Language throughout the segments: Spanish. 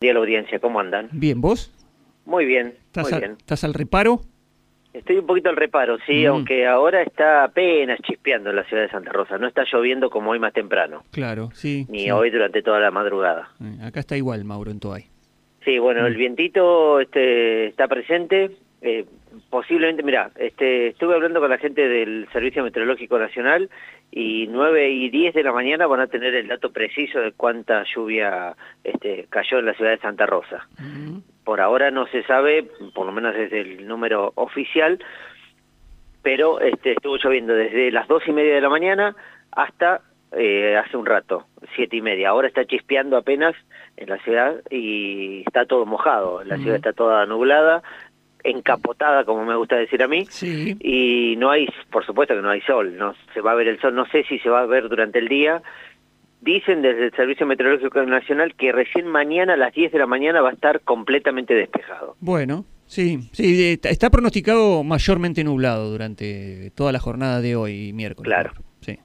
día la audiencia, ¿cómo andan? Bien, ¿vos? Muy bien, ¿Estás, muy a- bien. ¿Estás al reparo? Estoy un poquito al reparo, sí, Mm. aunque ahora está apenas chispeando en la ciudad de Santa Rosa. No está lloviendo como hoy más temprano, Claro, sí. ni sí. hoy durante toda la madrugada. Eh, Acá está igual, Mauro, en Toay. Sí, bueno, Mm. el vientito este, está presente. eh, posiblemente, mira, este, estuve hablando con la gente del Servicio Meteorológico Nacional y 9 y 10 de la mañana van a tener el dato preciso de cuánta lluvia este, cayó en la ciudad de Santa Rosa. Por ahora no se sabe, por lo menos desde el número oficial, pero este, estuvo lloviendo desde las dos y media de la mañana hasta eh, hace un rato, siete y media. Ahora está chispeando apenas en la ciudad y está todo mojado. La ciudad está toda nublada, encapotada, como me gusta decir a mí. Sí. Y no hay, por supuesto que no hay sol, no se va a ver el sol, no sé si se va a ver durante el día. Dicen desde el Servicio Meteorológico Nacional que recién mañana a las 10 de la mañana va a estar completamente despejado. Bueno, sí, sí, está- pronosticado mayormente nublado durante toda la jornada de hoy, miércoles. Claro. Sí.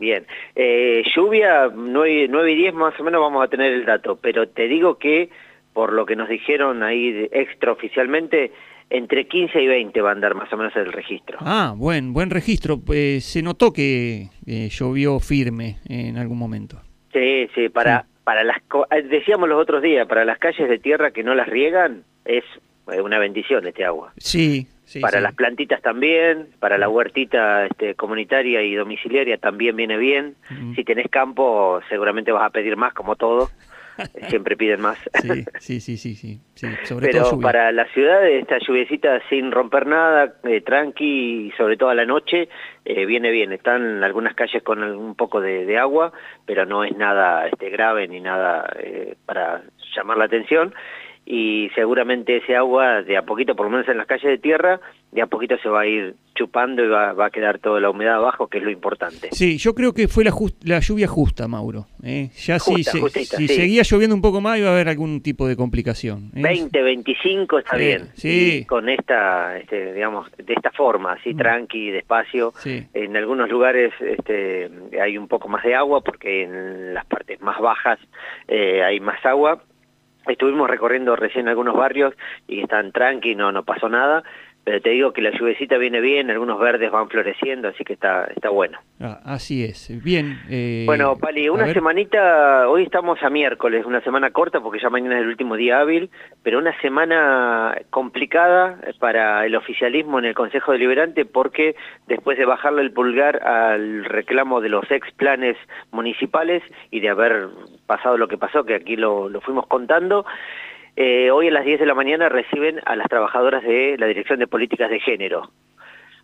Bien, eh, lluvia 9, 9 y 10 más o menos vamos a tener el dato, pero te digo que por lo que nos dijeron ahí extraoficialmente, entre 15 y 20 va a andar más o menos el registro. Ah, buen, buen registro. Eh, se notó que eh, llovió firme en algún momento. Sí, sí, para, para las, eh, decíamos los otros días, para las calles de tierra que no las riegan, es eh, una bendición este agua. Sí, sí. para sí. las plantitas también, para la huertita este, comunitaria y domiciliaria también viene bien. Si tenés campo, seguramente vas a pedir más, como todo. Siempre piden más. Sí, sí, sí, sí, sí, Sobre Pero todo para la ciudad, esta lluviecita sin romper nada, eh, tranqui, y sobre todo a la noche, eh, viene bien. Están algunas calles con un poco de, de agua, pero no es nada este, grave ni nada eh, para llamar la atención. Y seguramente ese agua, de a poquito, por lo menos en las calles de tierra, de a poquito se va a ir chupando y va, va a quedar toda la humedad abajo, que es lo importante. Sí, yo creo que fue la, jus- la lluvia justa, Mauro. ¿eh? Ya si, Justa, se- justita, si sí. seguía lloviendo un poco más iba a haber algún tipo de complicación. ¿eh? 20, 25 está Sí, bien. sí. Y con esta, este, digamos, de esta forma, así Mm. tranqui, despacio. Sí. En algunos lugares este, hay un poco más de agua porque en las partes más bajas eh, hay más agua. Estuvimos recorriendo recién algunos barrios y están tranqui, no, no pasó nada. Pero te digo que la lluvecita viene bien, algunos verdes van floreciendo, así que está, está bueno. Ah, así es. Bien. eh, Bueno, Pali, una semanita, hoy estamos a miércoles, una semana corta porque ya mañana es el último día hábil, pero una semana complicada para el oficialismo en el Consejo Deliberante porque después de bajarle el pulgar al reclamo de los ex planes municipales y de haber pasado lo que pasó, que aquí lo, lo fuimos contando, eh, hoy a las 10 de la mañana reciben a las trabajadoras de la Dirección de Políticas de Género.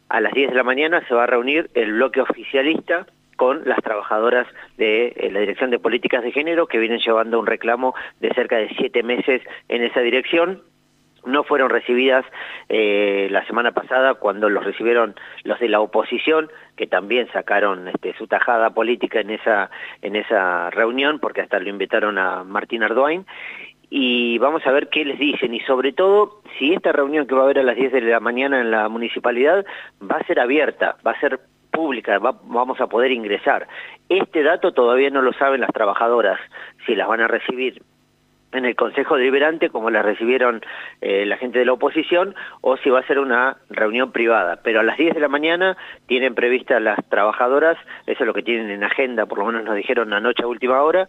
A las 10 de la mañana se va a reunir el bloque oficialista con las trabajadoras de eh, la Dirección de Políticas de Género que vienen llevando un reclamo de cerca de siete meses en esa dirección. No fueron recibidas eh, la semana pasada cuando los recibieron los de la oposición, que también sacaron este, su tajada política en esa, en esa reunión, porque hasta lo invitaron a Martín Arduin y vamos a ver qué les dicen y sobre todo si esta reunión que va a haber a las 10 de la mañana en la municipalidad va a ser abierta, va a ser pública, va- vamos a poder ingresar. Este dato todavía no lo saben las trabajadoras, si las van a recibir en el Consejo Deliberante como la recibieron eh, la gente de la oposición o si va a ser una reunión privada. Pero a las 10 de la mañana tienen previstas las trabajadoras, eso es lo que tienen en agenda, por lo menos nos dijeron anoche a última hora,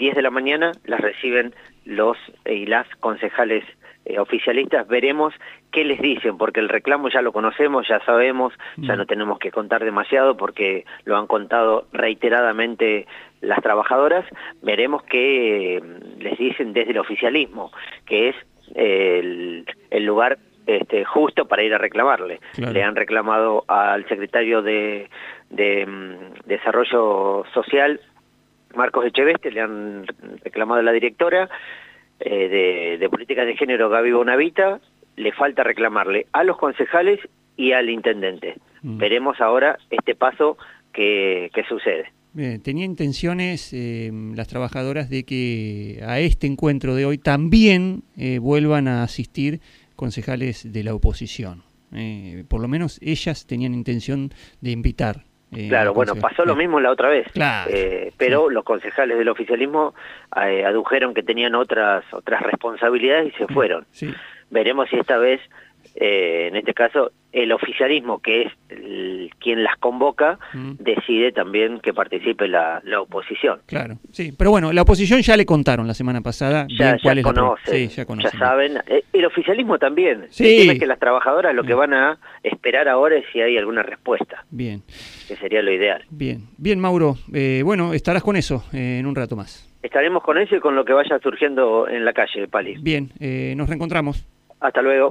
10 de la mañana las reciben los eh, y las concejales eh, oficialistas. Veremos qué les dicen, porque el reclamo ya lo conocemos, ya sabemos, ya Mm. no tenemos que contar demasiado porque lo han contado reiteradamente las trabajadoras. Veremos qué eh, les dicen desde el oficialismo, que es eh, el, el lugar este, justo para ir a reclamarle. Claro. Le han reclamado al secretario de, de mm, Desarrollo Social Marcos Echeveste, le han reclamado a la directora eh, de, de Políticas de Género, Gaby Bonavita, le falta reclamarle a los concejales y al intendente. Mm. Veremos ahora este paso que, que sucede. Bien, tenía intenciones eh, las trabajadoras de que a este encuentro de hoy también eh, vuelvan a asistir concejales de la oposición. Por lo menos ellas tenían intención de invitar eh, Claro, bueno, pasó lo Bien. mismo la otra vez, Claro, eh, pero los concejales del oficialismo eh, adujeron que tenían otras otras responsabilidades y se fueron. Sí, Veremos si esta vez, eh, en este caso, el oficialismo, que es el- quien las convoca, Mm. decide también que participe la, la oposición. claro. Sí, pero bueno, la oposición ya le contaron la semana pasada Ya, bien ya cuál es la conocen, Sí, ya conocen. saben. Eh, El oficialismo también. Sí. El tema es que las trabajadoras lo que van a esperar ahora es si hay alguna respuesta, Bien, que sería lo ideal. bien. Bien, Mauro. Eh, bueno, estarás con eso eh, en un rato más. Estaremos con eso y con lo que vaya surgiendo en la calle, Pali. Bien, eh, nos reencontramos. Hasta luego.